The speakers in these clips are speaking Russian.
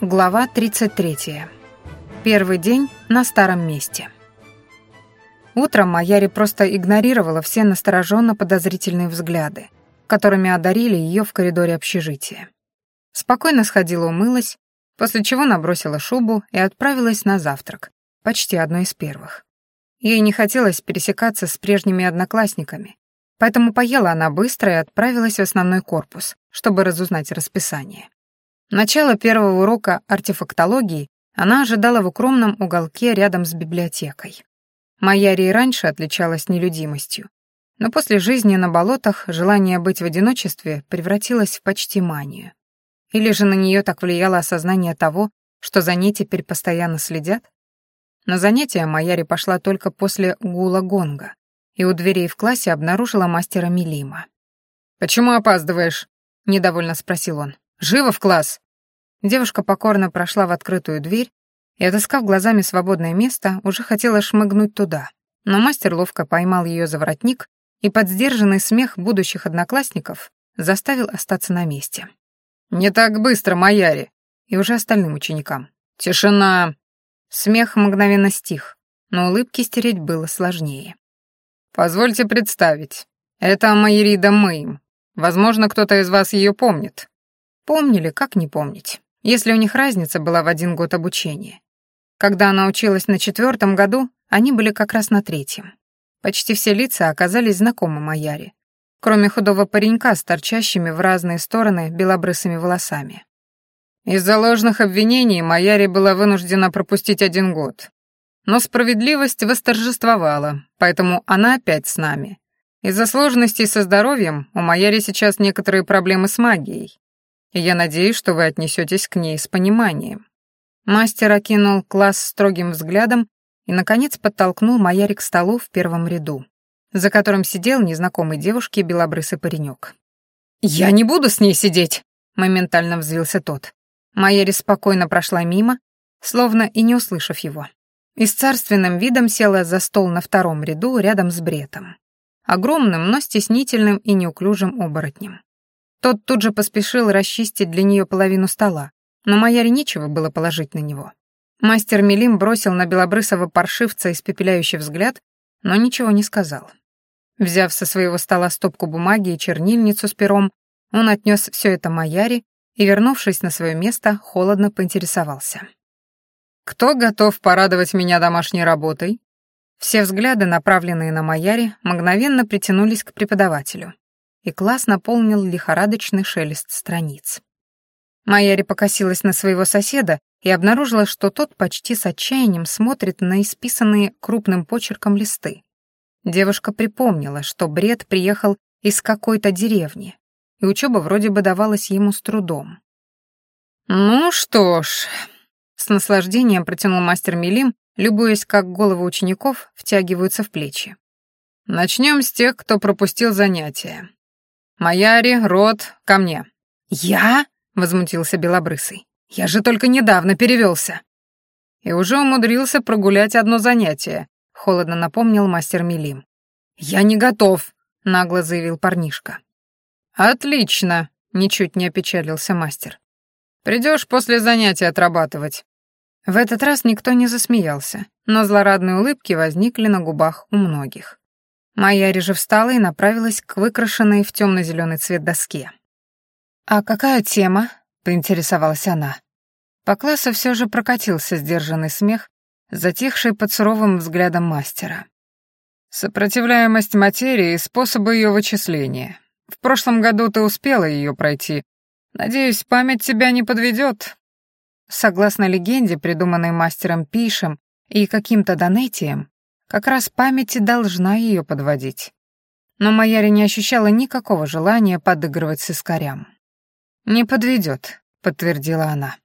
Глава 33. Первый день на старом месте. Утром Маяри просто игнорировала все настороженно подозрительные взгляды, которыми одарили ее в коридоре общежития. Спокойно сходила умылась, после чего набросила шубу и отправилась на завтрак, почти одной из первых. Ей не хотелось пересекаться с прежними одноклассниками, поэтому поела она быстро и отправилась в основной корпус, чтобы разузнать расписание. Начало первого урока артефактологии она ожидала в укромном уголке рядом с библиотекой. Майяри раньше отличалась нелюдимостью, но после жизни на болотах желание быть в одиночестве превратилось в почти манию. Или же на нее так влияло осознание того, что за ней теперь постоянно следят? На занятия Майяри пошла только после гула гонга и у дверей в классе обнаружила мастера Милима. «Почему опаздываешь?» — недовольно спросил он. Живо в класс!» Девушка покорно прошла в открытую дверь и, отыскав глазами свободное место, уже хотела шмыгнуть туда. Но мастер ловко поймал ее за воротник и под сдержанный смех будущих одноклассников заставил остаться на месте. «Не так быстро, Маяри!» И уже остальным ученикам. «Тишина!» Смех мгновенно стих, но улыбки стереть было сложнее. «Позвольте представить. Это Майерида Мэйм. Возможно, кто-то из вас ее помнит. Помнили, как не помнить, если у них разница была в один год обучения. Когда она училась на четвертом году, они были как раз на третьем. Почти все лица оказались знакомы Маяре, кроме худого паренька с торчащими в разные стороны белобрысыми волосами. Из-за ложных обвинений Маяре была вынуждена пропустить один год. Но справедливость восторжествовала, поэтому она опять с нами. Из-за сложностей со здоровьем у Маяри сейчас некоторые проблемы с магией и я надеюсь, что вы отнесетесь к ней с пониманием». Мастер окинул класс строгим взглядом и, наконец, подтолкнул Майяри к столу в первом ряду, за которым сидел незнакомый девушке белобрысый паренек. «Я не буду с ней сидеть!» — моментально взвился тот. Майяри спокойно прошла мимо, словно и не услышав его. И с царственным видом села за стол на втором ряду рядом с Бретом. Огромным, но стеснительным и неуклюжим оборотнем. Тот тут же поспешил расчистить для нее половину стола, но Маяре нечего было положить на него. Мастер Мелим бросил на белобрысого паршивца испепеляющий взгляд, но ничего не сказал. Взяв со своего стола стопку бумаги и чернильницу с пером, он отнес все это Маяре и, вернувшись на свое место, холодно поинтересовался. «Кто готов порадовать меня домашней работой?» Все взгляды, направленные на Маяре, мгновенно притянулись к преподавателю и класс наполнил лихорадочный шелест страниц. Майяри покосилась на своего соседа и обнаружила, что тот почти с отчаянием смотрит на исписанные крупным почерком листы. Девушка припомнила, что Бред приехал из какой-то деревни, и учеба вроде бы давалась ему с трудом. «Ну что ж», — с наслаждением протянул мастер Милим, любуясь, как головы учеников втягиваются в плечи. «Начнем с тех, кто пропустил занятия. «Маяри, Рот, ко мне». «Я?» — возмутился Белобрысый. «Я же только недавно перевелся». «И уже умудрился прогулять одно занятие», — холодно напомнил мастер Милим. «Я не готов», — нагло заявил парнишка. «Отлично», — ничуть не опечалился мастер. «Придешь после занятия отрабатывать». В этот раз никто не засмеялся, но злорадные улыбки возникли на губах у многих. Моя реже встала и направилась к выкрашенной в темно-зеленый цвет доске. «А какая тема?» — поинтересовалась она. По классу все же прокатился сдержанный смех, затихший под суровым взглядом мастера. «Сопротивляемость материи и способы ее вычисления. В прошлом году ты успела ее пройти. Надеюсь, память тебя не подведет. Согласно легенде, придуманной мастером Пишем и каким-то Донетием, как раз память должна ее подводить. Но Маяри не ощущала никакого желания подыгрывать с искорям. «Не подведет», — подтвердила она.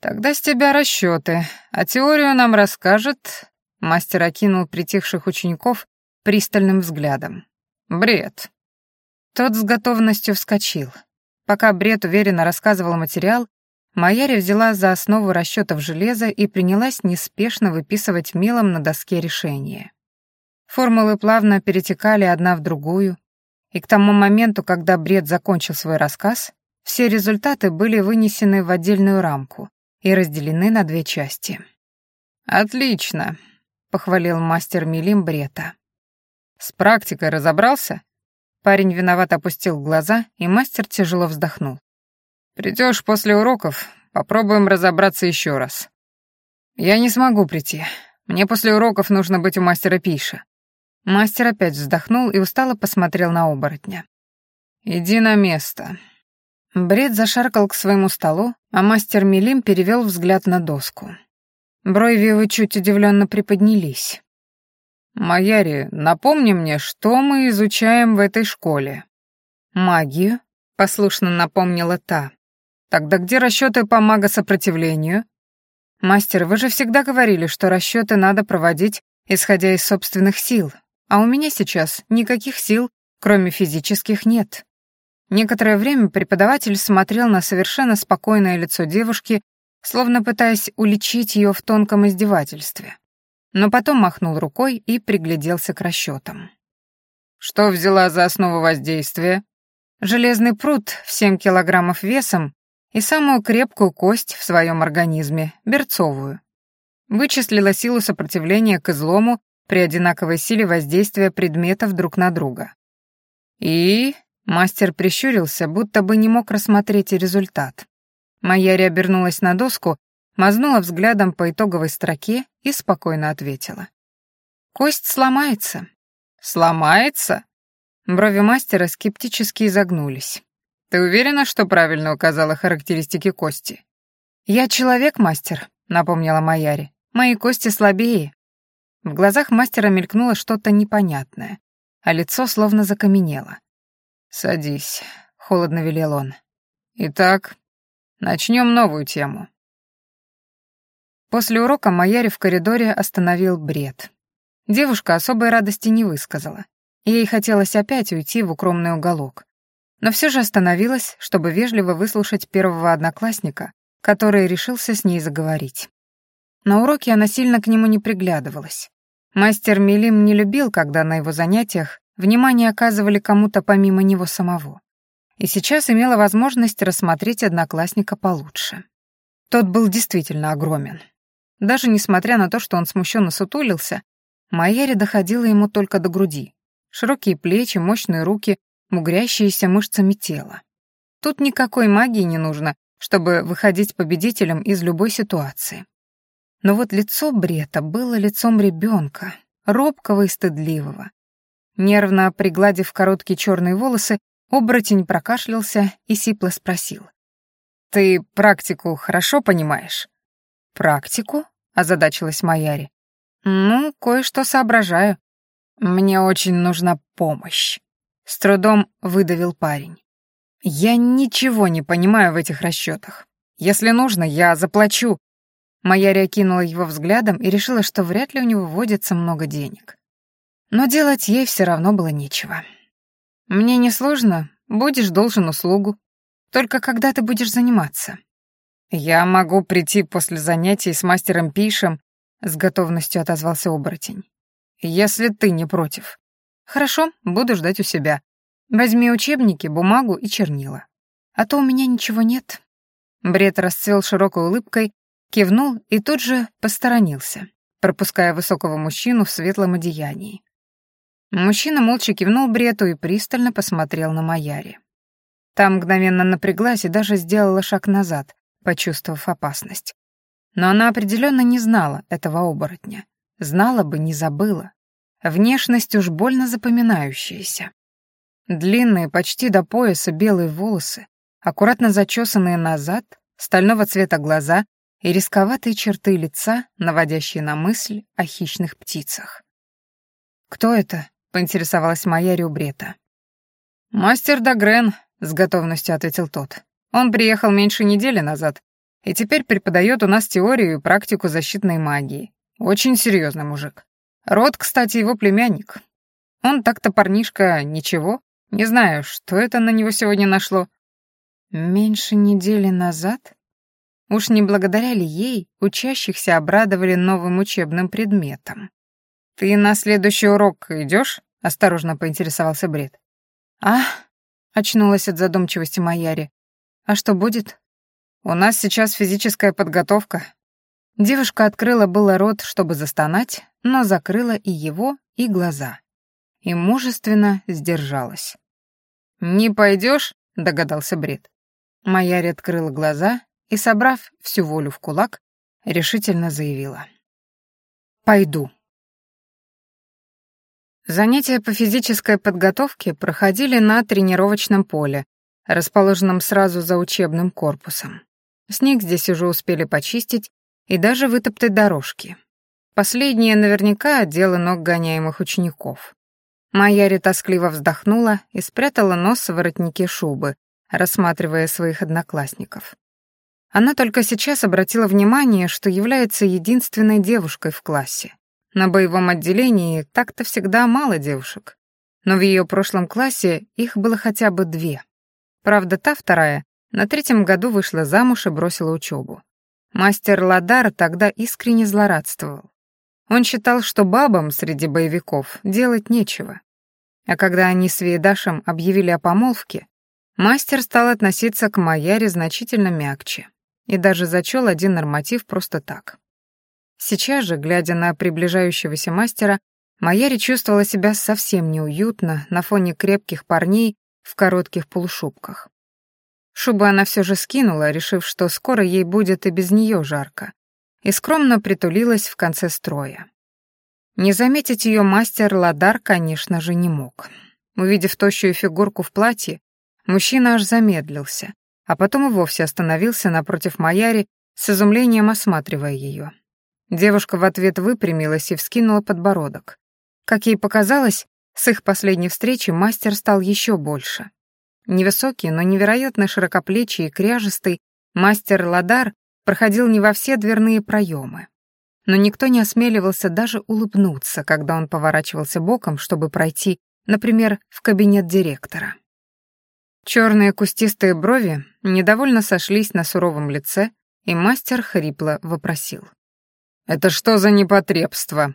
«Тогда с тебя расчеты, а теорию нам расскажет...» Мастер окинул притихших учеников пристальным взглядом. «Бред». Тот с готовностью вскочил. Пока Бред уверенно рассказывал материал, Майяри взяла за основу расчетов железа и принялась неспешно выписывать мелом на доске решения. Формулы плавно перетекали одна в другую, и к тому моменту, когда Бред закончил свой рассказ, все результаты были вынесены в отдельную рамку и разделены на две части. «Отлично», — похвалил мастер Милим Брета. «С практикой разобрался?» Парень виноват опустил глаза, и мастер тяжело вздохнул. Придешь после уроков, попробуем разобраться еще раз». «Я не смогу прийти. Мне после уроков нужно быть у мастера Пиша». Мастер опять вздохнул и устало посмотрел на оборотня. «Иди на место». Бред зашаркал к своему столу, а мастер Милим перевел взгляд на доску. Брови его чуть удивленно приподнялись. «Маяри, напомни мне, что мы изучаем в этой школе?» «Магию», — послушно напомнила та. «Тогда где расчеты по магосопротивлению?» «Мастер, вы же всегда говорили, что расчеты надо проводить, исходя из собственных сил, а у меня сейчас никаких сил, кроме физических, нет». Некоторое время преподаватель смотрел на совершенно спокойное лицо девушки, словно пытаясь уличить ее в тонком издевательстве. Но потом махнул рукой и пригляделся к расчетам. «Что взяла за основу воздействия?» «Железный пруд в 7 килограммов весом и самую крепкую кость в своем организме, берцовую. Вычислила силу сопротивления к излому при одинаковой силе воздействия предметов друг на друга. И Мастер прищурился, будто бы не мог рассмотреть результат. Майяри обернулась на доску, мазнула взглядом по итоговой строке и спокойно ответила. «Кость сломается». «Сломается?» Брови мастера скептически изогнулись. «Ты уверена, что правильно указала характеристики кости?» «Я человек, мастер», — напомнила Майяри. «Мои кости слабее». В глазах мастера мелькнуло что-то непонятное, а лицо словно закаменело. «Садись», — холодно велел он. «Итак, начнем новую тему». После урока Маяри в коридоре остановил бред. Девушка особой радости не высказала. Ей хотелось опять уйти в укромный уголок. Но все же остановилась, чтобы вежливо выслушать первого одноклассника, который решился с ней заговорить. На уроке она сильно к нему не приглядывалась. Мастер Милим не любил, когда на его занятиях внимание оказывали кому-то помимо него самого. И сейчас имела возможность рассмотреть одноклассника получше. Тот был действительно огромен. Даже несмотря на то, что он смущенно сутулился, Майяри доходила ему только до груди. Широкие плечи, мощные руки, мугрящиеся мышцами тела. Тут никакой магии не нужно, чтобы выходить победителем из любой ситуации. Но вот лицо Брета было лицом ребенка, робкого и стыдливого, Нервно пригладив короткие черные волосы, оборотень прокашлялся и сипло спросил. «Ты практику хорошо понимаешь?» «Практику?» — озадачилась Маяри. «Ну, кое-что соображаю. Мне очень нужна помощь», — с трудом выдавил парень. «Я ничего не понимаю в этих расчетах. Если нужно, я заплачу». Маяри окинула его взглядом и решила, что вряд ли у него водится много денег. Но делать ей все равно было нечего. «Мне несложно, будешь должен услугу. Только когда ты будешь заниматься?» «Я могу прийти после занятий с мастером Пишем», — с готовностью отозвался оборотень. «Если ты не против». «Хорошо, буду ждать у себя. Возьми учебники, бумагу и чернила. А то у меня ничего нет». Бред расцвел широкой улыбкой, кивнул и тут же посторонился, пропуская высокого мужчину в светлом одеянии. Мужчина молча кивнул Брету и пристально посмотрел на Маяри. Та мгновенно напряглась и даже сделала шаг назад, почувствовав опасность. Но она определенно не знала этого оборотня. Знала бы, не забыла. Внешность уж больно запоминающаяся. Длинные, почти до пояса белые волосы, аккуратно зачесанные назад, стального цвета глаза и рисковатые черты лица, наводящие на мысль о хищных птицах. «Кто это?» поинтересовалась моя рюбрета. «Мастер Дагрен», — с готовностью ответил тот. «Он приехал меньше недели назад и теперь преподает у нас теорию и практику защитной магии. Очень серьезный мужик. Род, кстати, его племянник. Он так-то парнишка ничего. Не знаю, что это на него сегодня нашло». «Меньше недели назад?» Уж не благодаря ли ей учащихся обрадовали новым учебным предметом? «Ты на следующий урок идешь? осторожно поинтересовался Бред. «А?» — очнулась от задумчивости Маяри. «А что будет?» У нас сейчас физическая подготовка». Девушка открыла было рот, чтобы застонать, но закрыла и его, и глаза. И мужественно сдержалась. «Не пойдешь?» — догадался Брит. Майяри открыла глаза и, собрав всю волю в кулак, решительно заявила. «Пойду». Занятия по физической подготовке проходили на тренировочном поле, расположенном сразу за учебным корпусом. Снег здесь уже успели почистить и даже вытоптать дорожки. Последнее наверняка дело ног гоняемых учеников. Майяри тоскливо вздохнула и спрятала нос в воротнике шубы, рассматривая своих одноклассников. Она только сейчас обратила внимание, что является единственной девушкой в классе. На боевом отделении так-то всегда мало девушек. Но в ее прошлом классе их было хотя бы две. Правда, та вторая на третьем году вышла замуж и бросила учебу. Мастер Ладар тогда искренне злорадствовал. Он считал, что бабам среди боевиков делать нечего. А когда они с Вейдашем объявили о помолвке, мастер стал относиться к Маяре значительно мягче и даже зачел один норматив просто так. Сейчас же, глядя на приближающегося мастера, Маяри чувствовала себя совсем неуютно на фоне крепких парней в коротких полушубках. Шубу она все же скинула, решив, что скоро ей будет и без нее жарко, и скромно притулилась в конце строя. Не заметить ее мастер Ладар, конечно же, не мог. Увидев тощую фигурку в платье, мужчина аж замедлился, а потом и вовсе остановился напротив Маяри, с изумлением осматривая ее. Девушка в ответ выпрямилась и вскинула подбородок. Как ей показалось, с их последней встречи мастер стал еще больше. Невысокий, но невероятно широкоплечий и кряжистый мастер Ладар проходил не во все дверные проемы. Но никто не осмеливался даже улыбнуться, когда он поворачивался боком, чтобы пройти, например, в кабинет директора. Черные кустистые брови недовольно сошлись на суровом лице, и мастер хрипло вопросил. «Это что за непотребство?»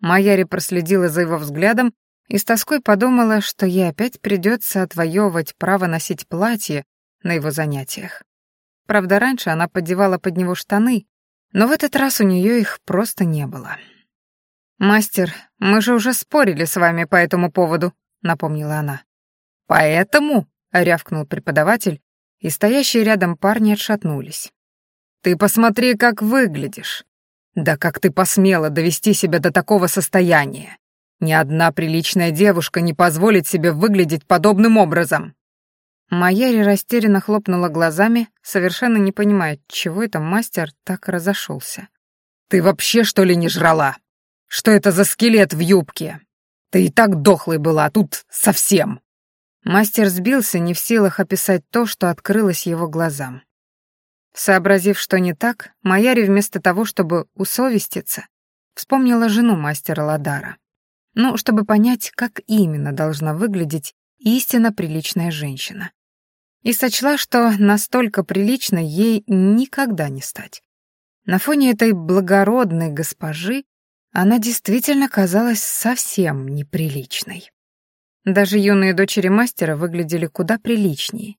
Майяри проследила за его взглядом и с тоской подумала, что ей опять придется отвоевывать право носить платье на его занятиях. Правда, раньше она поддевала под него штаны, но в этот раз у нее их просто не было. «Мастер, мы же уже спорили с вами по этому поводу», — напомнила она. «Поэтому?» — рявкнул преподаватель, и стоящие рядом парни отшатнулись. «Ты посмотри, как выглядишь. Да как ты посмела довести себя до такого состояния? Ни одна приличная девушка не позволит себе выглядеть подобным образом. Майяри растерянно хлопнула глазами, совершенно не понимая, чего это мастер так разошелся. «Ты вообще, что ли, не жрала? Что это за скелет в юбке? Ты и так дохлой была, а тут совсем!» Мастер сбился, не в силах описать то, что открылось его глазам. Сообразив, что не так, Маяри вместо того, чтобы усовеститься, вспомнила жену мастера Ладара. Ну, чтобы понять, как именно должна выглядеть истинно приличная женщина. И сочла, что настолько приличной ей никогда не стать. На фоне этой благородной госпожи она действительно казалась совсем неприличной. Даже юные дочери мастера выглядели куда приличнее,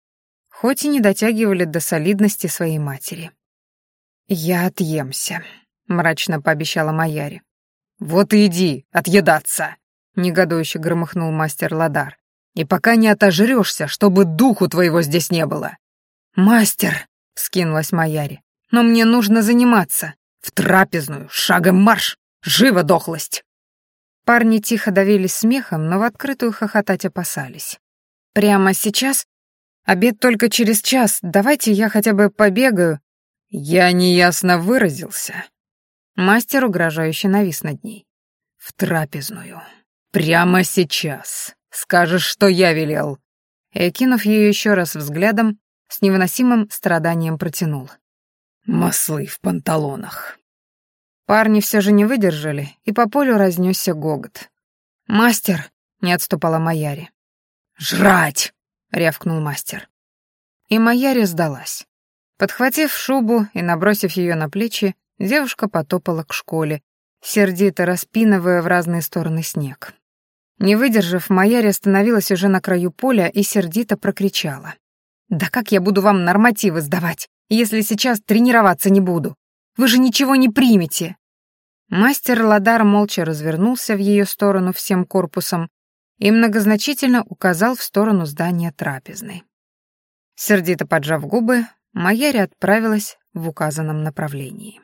хоть и не дотягивали до солидности своей матери. «Я отъемся», — мрачно пообещала Маяри. «Вот и иди, отъедаться!» — негодующе громыхнул мастер Ладар. «И пока не отожрешься, чтобы духу твоего здесь не было!» «Мастер!» — скинулась Маяри. «Но мне нужно заниматься. В трапезную, шагом марш! Живо дохлость!» Парни тихо давились смехом, но в открытую хохотать опасались. «Прямо сейчас Обед только через час. Давайте я хотя бы побегаю». Я неясно выразился. Мастер угрожающе навис над ней. В трапезную. Прямо сейчас. Скажешь, что я велел. И, окинув ее еще раз взглядом, с невыносимым страданием протянул. Маслы в панталонах. Парни все же не выдержали, и по полю разнесся гогот. «Мастер!» — не отступала Маяри. «Жрать!» — рявкнул мастер. И Майяри сдалась. Подхватив шубу и набросив ее на плечи, девушка потопала к школе, сердито распинывая в разные стороны снег. Не выдержав, Майяри остановилась уже на краю поля и сердито прокричала. «Да как я буду вам нормативы сдавать? если сейчас тренироваться не буду? Вы же ничего не примете!» Мастер Ладар молча развернулся в ее сторону всем корпусом и многозначительно указал в сторону здания трапезной. Сердито поджав губы, Майяри отправилась в указанном направлении.